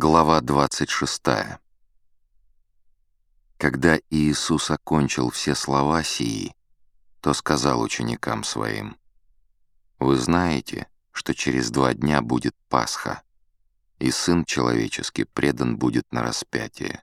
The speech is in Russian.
Глава 26. Когда Иисус окончил все слова сии, то сказал ученикам своим, «Вы знаете, что через два дня будет Пасха, и Сын Человеческий предан будет на распятие».